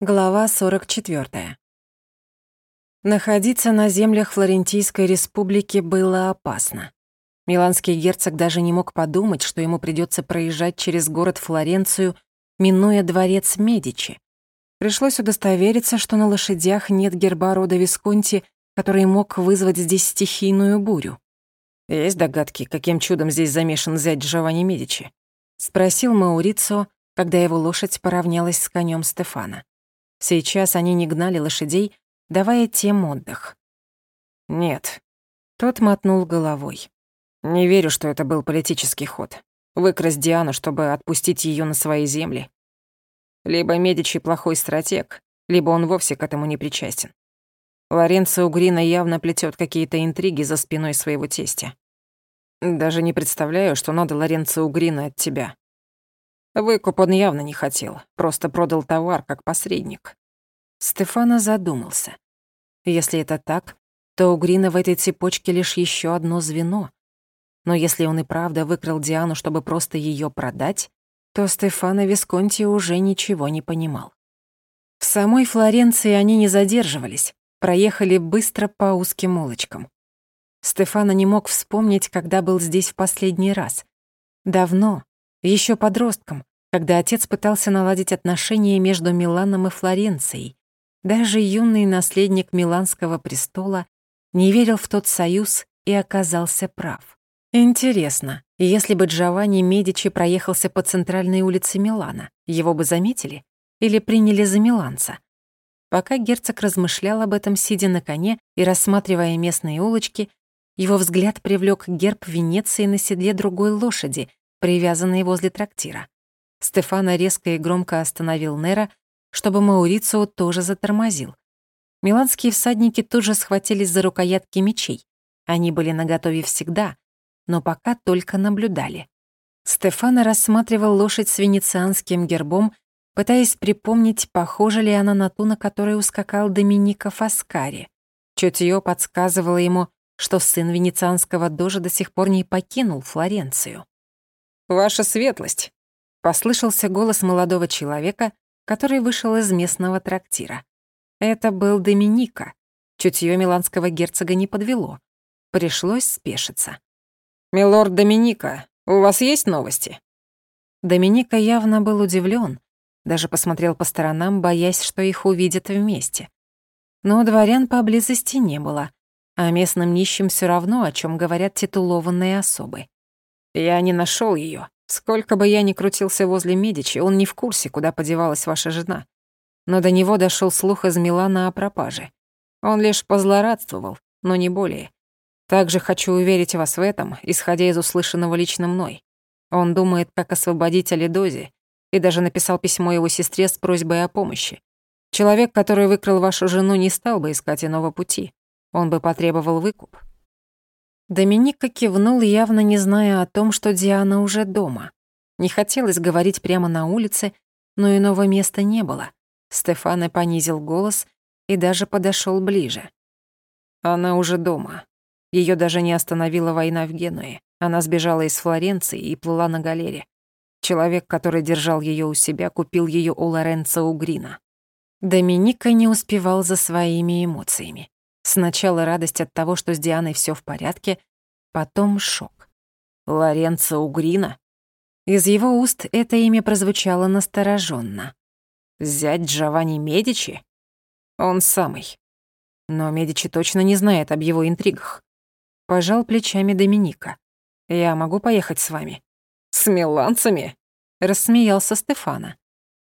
Глава 44. Находиться на землях Флорентийской республики было опасно. Миланский герцог даже не мог подумать, что ему придется проезжать через город Флоренцию, минуя дворец Медичи. Пришлось удостовериться, что на лошадях нет герба рода Висконти, который мог вызвать здесь стихийную бурю. «Есть догадки, каким чудом здесь замешан зять Джованни Медичи?» — спросил Маурицо, когда его лошадь поравнялась с конем Стефана. Сейчас они не гнали лошадей, давая тем отдых. «Нет». Тот мотнул головой. «Не верю, что это был политический ход. Выкрасть Диану, чтобы отпустить ее на свои земли. Либо Медичи плохой стратег, либо он вовсе к этому не причастен. Лоренцо Угрина явно плетет какие-то интриги за спиной своего тестя. Даже не представляю, что надо Лоренцо Угрина от тебя. Выкуп он явно не хотел, просто продал товар как посредник. Стефана задумался. Если это так, то у Грина в этой цепочке лишь еще одно звено. Но если он и правда выкрал Диану, чтобы просто ее продать, то Стефано Висконти уже ничего не понимал. В самой Флоренции они не задерживались, проехали быстро по узким улочкам. Стефано не мог вспомнить, когда был здесь в последний раз. Давно, еще подростком, когда отец пытался наладить отношения между Миланом и Флоренцией. Даже юный наследник Миланского престола не верил в тот союз и оказался прав. Интересно, если бы Джованни Медичи проехался по центральной улице Милана, его бы заметили или приняли за миланца? Пока герцог размышлял об этом, сидя на коне и рассматривая местные улочки, его взгляд привлек герб Венеции на седле другой лошади, привязанной возле трактира. Стефана резко и громко остановил Нера, чтобы Маурицио тоже затормозил. Миланские всадники тут же схватились за рукоятки мечей. Они были наготове всегда, но пока только наблюдали. Стефана рассматривал лошадь с венецианским гербом, пытаясь припомнить, похожа ли она на ту, на которой ускакал Доминика Фаскари. Чутье подсказывало ему, что сын венецианского дожа до сих пор не покинул Флоренцию. «Ваша светлость!» Послышался голос молодого человека, который вышел из местного трактира. Это был Доминика. Чутье миланского герцога не подвело. Пришлось спешиться. «Милорд Доминика, у вас есть новости?» Доминика явно был удивлен, даже посмотрел по сторонам, боясь, что их увидят вместе. Но дворян поблизости не было, а местным нищим все равно, о чем говорят титулованные особы. «Я не нашел ее, Сколько бы я ни крутился возле Медичи, он не в курсе, куда подевалась ваша жена. Но до него дошел слух из Милана о пропаже. Он лишь позлорадствовал, но не более. Также хочу уверить вас в этом, исходя из услышанного лично мной. Он думает, как освободить Алидози, и даже написал письмо его сестре с просьбой о помощи. Человек, который выкрал вашу жену, не стал бы искать иного пути. Он бы потребовал выкуп. Доминика кивнул, явно не зная о том, что Диана уже дома. Не хотелось говорить прямо на улице, но иного места не было. Стефано понизил голос и даже подошел ближе. Она уже дома. Ее даже не остановила война в Генуе. Она сбежала из Флоренции и плыла на галере. Человек, который держал ее у себя, купил ее у Лоренцо Угрина. Доминика не успевал за своими эмоциями. Сначала радость от того, что с Дианой все в порядке, потом шок. Лоренцо Угрина? Из его уст это имя прозвучало настороженно. Зять Джованни Медичи? Он самый. Но Медичи точно не знает об его интригах. Пожал плечами Доминика. «Я могу поехать с вами?» «С миланцами?» — рассмеялся Стефана.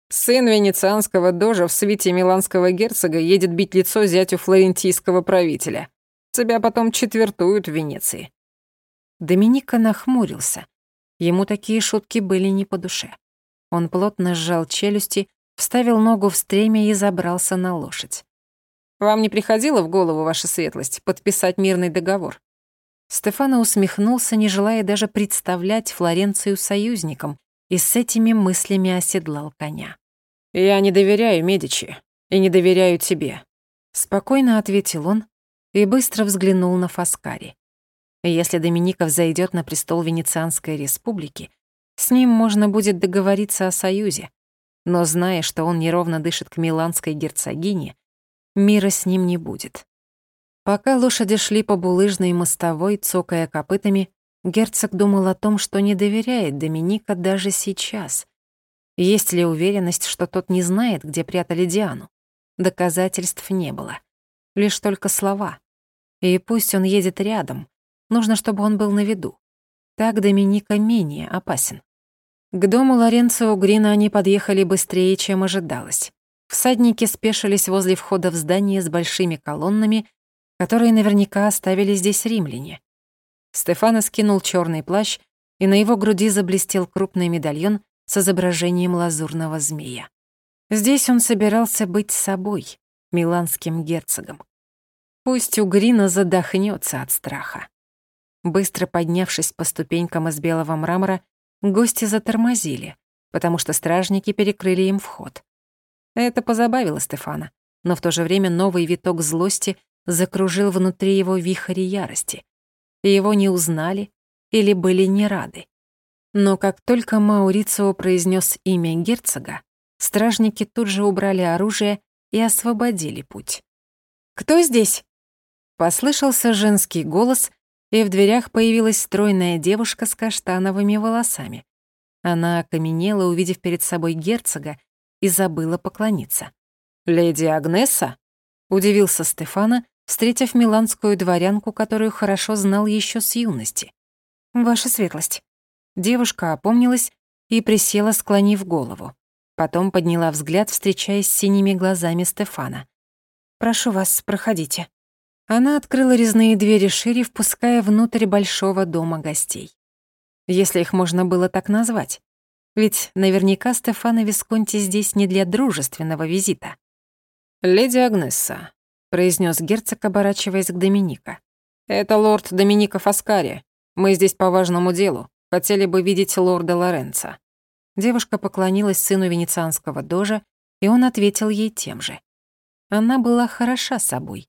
Сын венецианского дожа в свите миланского герцога едет бить лицо зятю флорентийского правителя. Тебя потом четвертуют в Венеции». Доминика нахмурился. Ему такие шутки были не по душе. Он плотно сжал челюсти, вставил ногу в стремя и забрался на лошадь. «Вам не приходило в голову, ваша светлость, подписать мирный договор?» Стефано усмехнулся, не желая даже представлять Флоренцию союзником, и с этими мыслями оседлал коня. «Я не доверяю Медичи и не доверяю тебе», — спокойно ответил он и быстро взглянул на Фаскари. Если Домиников зайдет на престол Венецианской республики, с ним можно будет договориться о союзе. Но зная, что он неровно дышит к миланской герцогине, мира с ним не будет. Пока лошади шли по булыжной мостовой, цокая копытами, герцог думал о том, что не доверяет Доминика даже сейчас. Есть ли уверенность, что тот не знает, где прятали Диану? Доказательств не было. Лишь только слова. И пусть он едет рядом, нужно, чтобы он был на виду. Так Доминика менее опасен. К дому Лоренцо Грина они подъехали быстрее, чем ожидалось. Всадники спешились возле входа в здание с большими колоннами которые наверняка оставили здесь римляне. Стефано скинул черный плащ, и на его груди заблестел крупный медальон с изображением лазурного змея. Здесь он собирался быть собой, миланским герцогом. Пусть Угрина задохнется от страха. Быстро поднявшись по ступенькам из белого мрамора, гости затормозили, потому что стражники перекрыли им вход. Это позабавило Стефана, но в то же время новый виток злости закружил внутри его вихрь ярости. Его не узнали или были не рады. Но как только Маурицио произнес имя герцога, стражники тут же убрали оружие и освободили путь. «Кто здесь?» Послышался женский голос, и в дверях появилась стройная девушка с каштановыми волосами. Она окаменела, увидев перед собой герцога, и забыла поклониться. «Леди Агнеса?» — удивился Стефана, встретив миланскую дворянку, которую хорошо знал еще с юности. «Ваша светлость». Девушка опомнилась и присела, склонив голову. Потом подняла взгляд, встречаясь с синими глазами Стефана. «Прошу вас, проходите». Она открыла резные двери шире, впуская внутрь большого дома гостей. Если их можно было так назвать. Ведь наверняка Стефана Висконти здесь не для дружественного визита. «Леди Агнесса, произнес герцог, оборачиваясь к Доминика. «Это лорд Доминика Фаскари. Мы здесь по важному делу. Хотели бы видеть лорда Лоренца». Девушка поклонилась сыну венецианского дожа, и он ответил ей тем же. Она была хороша собой.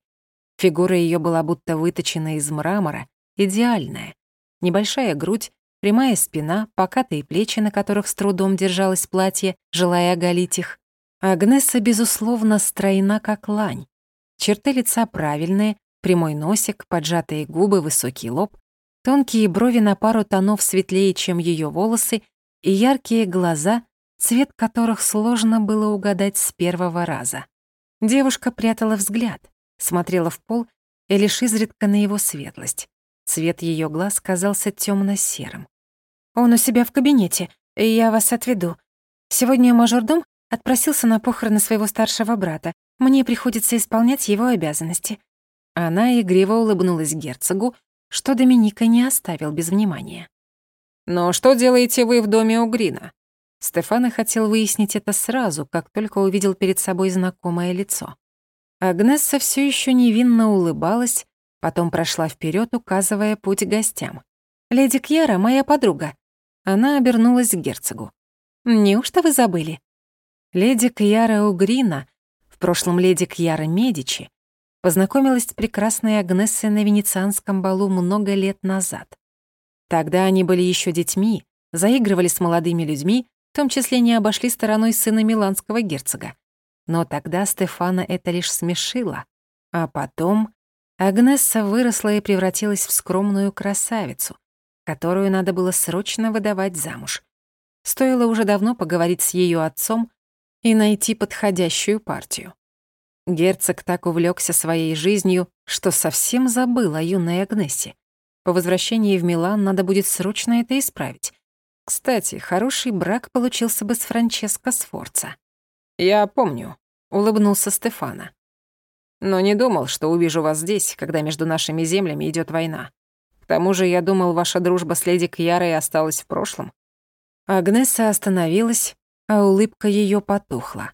Фигура ее была будто выточена из мрамора, идеальная. Небольшая грудь, прямая спина, покатые плечи, на которых с трудом держалось платье, желая оголить их. Агнеса, безусловно, стройна, как лань. Черты лица правильные, прямой носик, поджатые губы, высокий лоб, тонкие брови на пару тонов светлее, чем ее волосы, и яркие глаза, цвет которых сложно было угадать с первого раза. Девушка прятала взгляд, смотрела в пол и лишь изредка на его светлость. Цвет ее глаз казался темно серым «Он у себя в кабинете, и я вас отведу. Сегодня мажордом отпросился на похороны своего старшего брата, мне приходится исполнять его обязанности». Она игриво улыбнулась герцогу, что Доминика не оставил без внимания. «Но что делаете вы в доме у Грина?» Стефано хотел выяснить это сразу, как только увидел перед собой знакомое лицо. Агнесса все еще невинно улыбалась, потом прошла вперед, указывая путь гостям. «Леди Кьяра — моя подруга». Она обернулась к герцогу. «Неужто вы забыли?» Леди Кьяра Угрина в прошлом леди Кьяра Медичи, познакомилась с прекрасной Агнессой на венецианском балу много лет назад. Тогда они были еще детьми, заигрывали с молодыми людьми, в том числе не обошли стороной сына миланского герцога. Но тогда Стефана это лишь смешило. А потом Агнесса выросла и превратилась в скромную красавицу, которую надо было срочно выдавать замуж. Стоило уже давно поговорить с ее отцом, и найти подходящую партию. Герцог так увлекся своей жизнью, что совсем забыл о юной Агнессе. По возвращении в Милан надо будет срочно это исправить. Кстати, хороший брак получился бы с Франческо Сфорца. «Я помню», — улыбнулся Стефана. «Но не думал, что увижу вас здесь, когда между нашими землями идет война. К тому же я думал, ваша дружба с леди Кьярой осталась в прошлом». Агнесса остановилась, а улыбка ее потухла.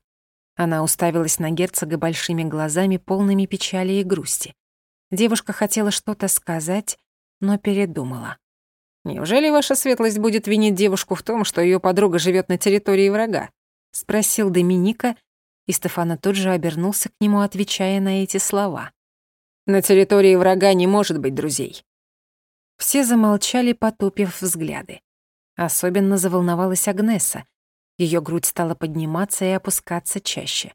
Она уставилась на герцога большими глазами, полными печали и грусти. Девушка хотела что-то сказать, но передумала. «Неужели ваша светлость будет винить девушку в том, что ее подруга живет на территории врага?» — спросил Доминика, и Стефана тут же обернулся к нему, отвечая на эти слова. «На территории врага не может быть друзей». Все замолчали, потупив взгляды. Особенно заволновалась Агнеса, Ее грудь стала подниматься и опускаться чаще.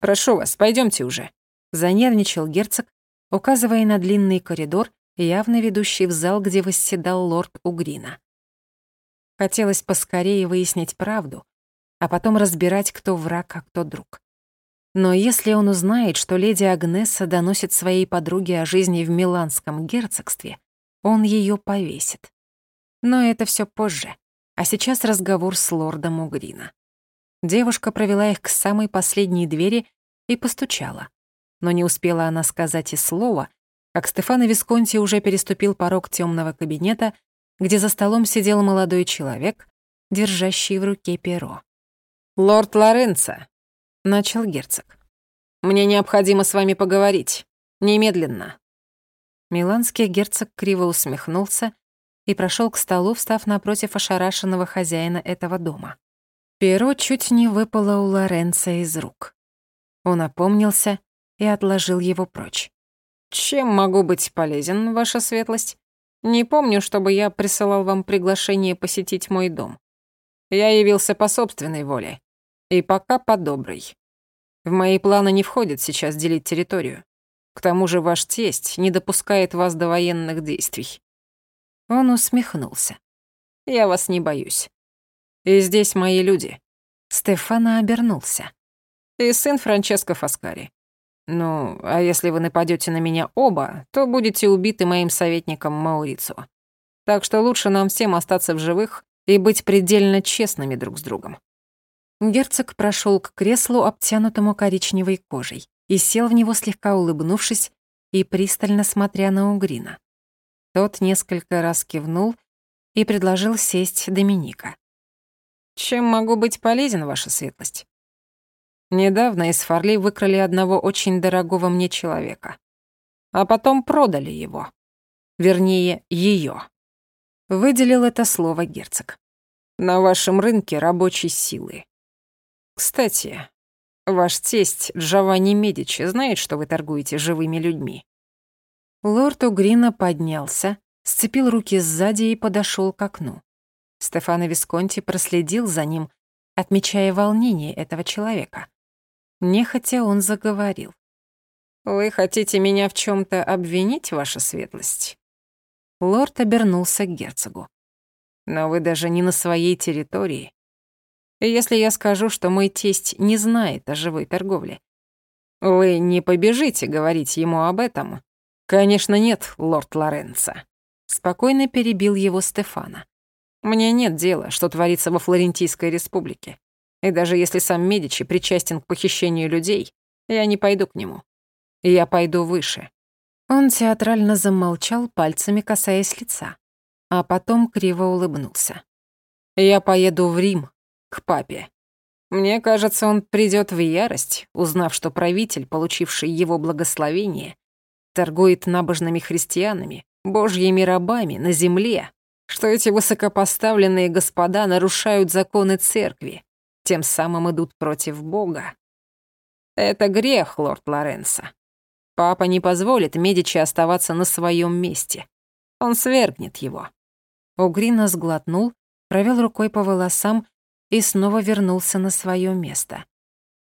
«Прошу вас, пойдемте уже», — занервничал герцог, указывая на длинный коридор, явно ведущий в зал, где восседал лорд Угрина. Хотелось поскорее выяснить правду, а потом разбирать, кто враг, а кто друг. Но если он узнает, что леди Агнеса доносит своей подруге о жизни в Миланском герцогстве, он ее повесит. Но это все позже. А сейчас разговор с лордом Угрина. Девушка провела их к самой последней двери и постучала. Но не успела она сказать и слова, как Стефано Висконти уже переступил порог темного кабинета, где за столом сидел молодой человек, держащий в руке перо. «Лорд Лоренцо», — начал герцог. «Мне необходимо с вами поговорить. Немедленно». Миланский герцог криво усмехнулся и прошел к столу, встав напротив ошарашенного хозяина этого дома. Перо чуть не выпало у Лоренца из рук. Он опомнился и отложил его прочь. «Чем могу быть полезен, ваша светлость? Не помню, чтобы я присылал вам приглашение посетить мой дом. Я явился по собственной воле. И пока по доброй. В мои планы не входит сейчас делить территорию. К тому же ваш тесть не допускает вас до военных действий. Он усмехнулся. Я вас не боюсь. И здесь мои люди. Стефана обернулся. И сын Франческо Фаскари. Ну, а если вы нападете на меня оба, то будете убиты моим советником Маурицо. Так что лучше нам всем остаться в живых и быть предельно честными друг с другом. Герцог прошел к креслу, обтянутому коричневой кожей, и сел в него, слегка улыбнувшись и пристально смотря на Угрина. Тот несколько раз кивнул и предложил сесть Доминика. «Чем могу быть полезен, ваша светлость?» Недавно из Фарли выкрали одного очень дорогого мне человека. А потом продали его. Вернее, ее. Выделил это слово герцог. На вашем рынке рабочей силы. Кстати, ваш тесть Джованни Медичи знает, что вы торгуете живыми людьми?» Лорд Угрина поднялся, сцепил руки сзади и подошел к окну. Стефано Висконти проследил за ним, отмечая волнение этого человека. Нехотя он заговорил. «Вы хотите меня в чем то обвинить, ваша светлость?» Лорд обернулся к герцогу. «Но вы даже не на своей территории. И если я скажу, что мой тесть не знает о живой торговле, вы не побежите говорить ему об этом? Конечно, нет, лорд Лоренцо. Спокойно перебил его Стефана. Мне нет дела, что творится во Флорентийской республике. И даже если сам Медичи причастен к похищению людей, я не пойду к нему. Я пойду выше. Он театрально замолчал, пальцами касаясь лица, а потом криво улыбнулся. Я поеду в Рим, к папе. Мне кажется, он придёт в ярость, узнав, что правитель, получивший его благословение, торгует набожными христианами, божьими рабами на земле, что эти высокопоставленные господа нарушают законы церкви, тем самым идут против Бога. Это грех, лорд Лоренцо. Папа не позволит Медичи оставаться на своем месте. Он свергнет его. Угрина сглотнул, провел рукой по волосам и снова вернулся на свое место.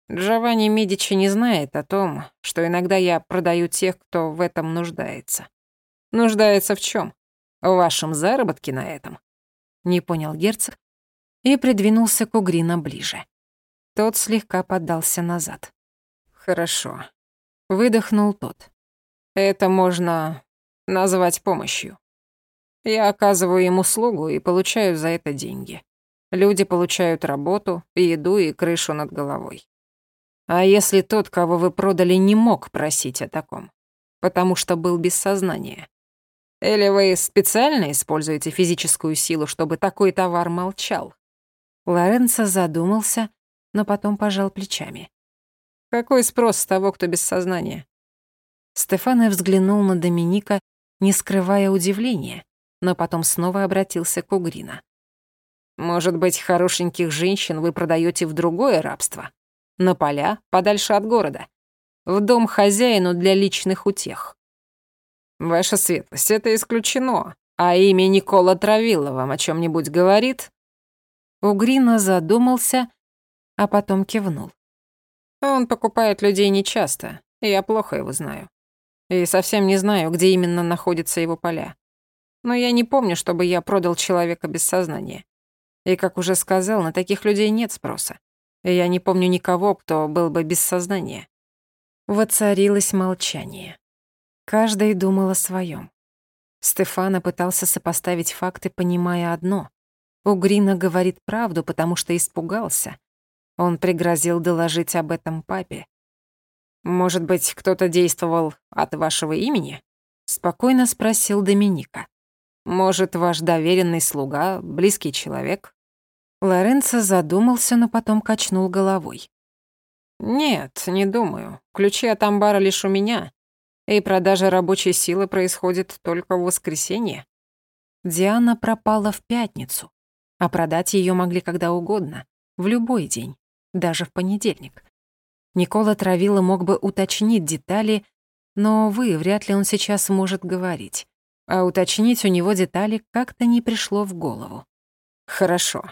Джованни Медичи не знает о том, что иногда я продаю тех, кто в этом нуждается. Нуждается в чем? В вашем заработке на этом? Не понял герцог и придвинулся к Угрина ближе. Тот слегка поддался назад. Хорошо. Выдохнул тот. Это можно назвать помощью. Я оказываю им услугу и получаю за это деньги. Люди получают работу, еду и крышу над головой. А если тот, кого вы продали, не мог просить о таком, потому что был без сознания? Или вы специально используете физическую силу, чтобы такой товар молчал? Лоренцо задумался, но потом пожал плечами. Какой спрос с того, кто без сознания? Стефано взглянул на Доминика, не скрывая удивления, но потом снова обратился к Угрина. Может быть, хорошеньких женщин вы продаете в другое рабство? На поля, подальше от города. В дом хозяину для личных утех. Ваша светлость, это исключено. А имя Никола Травилла вам о чем нибудь говорит? Угрина задумался, а потом кивнул. Он покупает людей нечасто, я плохо его знаю. И совсем не знаю, где именно находятся его поля. Но я не помню, чтобы я продал человека без сознания. И, как уже сказал, на таких людей нет спроса. Я не помню никого, кто был бы без сознания. Воцарилось молчание. Каждый думал о своем. Стефана пытался сопоставить факты, понимая одно. Угрина говорит правду, потому что испугался. Он пригрозил доложить об этом папе. «Может быть, кто-то действовал от вашего имени?» — спокойно спросил Доминика. «Может, ваш доверенный слуга, близкий человек?» Лоренцо задумался, но потом качнул головой. «Нет, не думаю. Ключи от амбара лишь у меня, и продажа рабочей силы происходит только в воскресенье». Диана пропала в пятницу, а продать ее могли когда угодно, в любой день, даже в понедельник. Никола Травила мог бы уточнить детали, но, вы, вряд ли он сейчас сможет говорить. А уточнить у него детали как-то не пришло в голову. «Хорошо».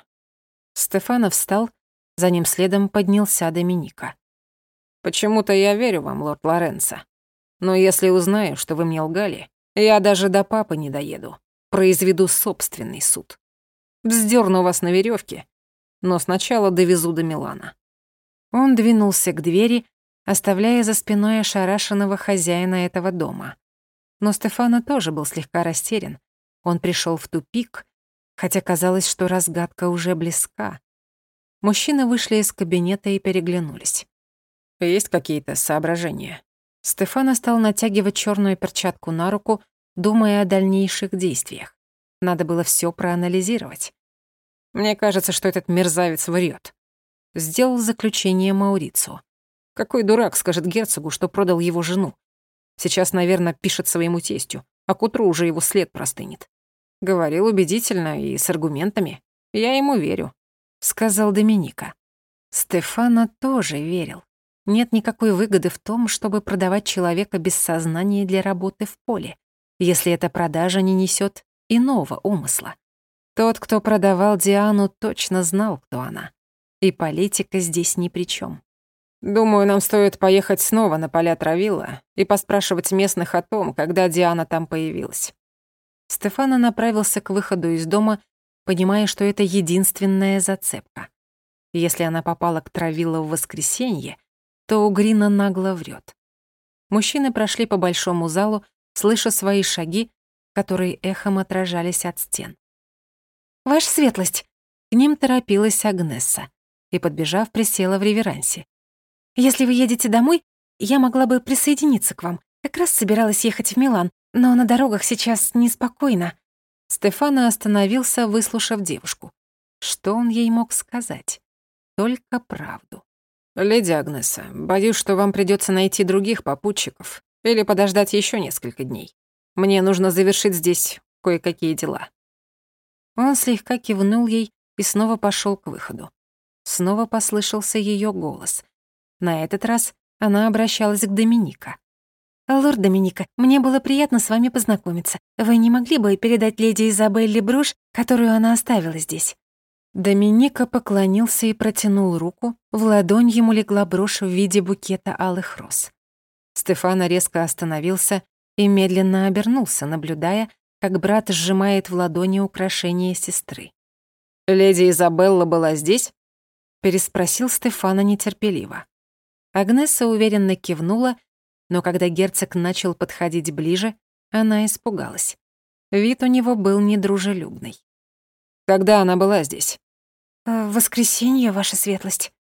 Стефанов встал, за ним следом поднялся Доминика. «Почему-то я верю вам, лорд Лоренцо. Но если узнаю, что вы мне лгали, я даже до папы не доеду. Произведу собственный суд. Вздерну вас на веревке, но сначала довезу до Милана». Он двинулся к двери, оставляя за спиной ошарашенного хозяина этого дома. Но Стефано тоже был слегка растерян. Он пришел в тупик, хотя казалось, что разгадка уже близка. Мужчины вышли из кабинета и переглянулись. «Есть какие-то соображения?» Стефано стал натягивать черную перчатку на руку, думая о дальнейших действиях. Надо было все проанализировать. «Мне кажется, что этот мерзавец врет. Сделал заключение Маурицу. Какой дурак скажет герцогу, что продал его жену? Сейчас, наверное, пишет своему тестю, а к утру уже его след простынет. Говорил убедительно и с аргументами. Я ему верю сказал Доминика. Стефана тоже верил. Нет никакой выгоды в том, чтобы продавать человека без сознания для работы в поле, если эта продажа не несет иного умысла. Тот, кто продавал Диану, точно знал, кто она. И политика здесь ни при чем. Думаю, нам стоит поехать снова на поля Травила и поспрашивать местных о том, когда Диана там появилась. Стефана направился к выходу из дома понимая, что это единственная зацепка. Если она попала к Травилу в воскресенье, то Угрина нагло врет. Мужчины прошли по большому залу, слыша свои шаги, которые эхом отражались от стен. «Ваша светлость!» К ним торопилась Агнесса и, подбежав, присела в реверансе. «Если вы едете домой, я могла бы присоединиться к вам. Как раз собиралась ехать в Милан, но на дорогах сейчас неспокойно. Стефана остановился, выслушав девушку. Что он ей мог сказать? Только правду. «Леди Агнеса, боюсь, что вам придется найти других попутчиков или подождать еще несколько дней. Мне нужно завершить здесь кое-какие дела». Он слегка кивнул ей и снова пошел к выходу. Снова послышался ее голос. На этот раз она обращалась к Доминика. «Лорд Доминика, мне было приятно с вами познакомиться. Вы не могли бы передать леди Изабелле брошь, которую она оставила здесь?» Доминика поклонился и протянул руку. В ладонь ему легла брошь в виде букета алых роз. Стефано резко остановился и медленно обернулся, наблюдая, как брат сжимает в ладони украшение сестры. «Леди Изабелла была здесь?» — переспросил Стефано нетерпеливо. Агнеса уверенно кивнула но когда герцог начал подходить ближе, она испугалась. Вид у него был недружелюбный. «Когда она была здесь?» «В воскресенье, ваша светлость».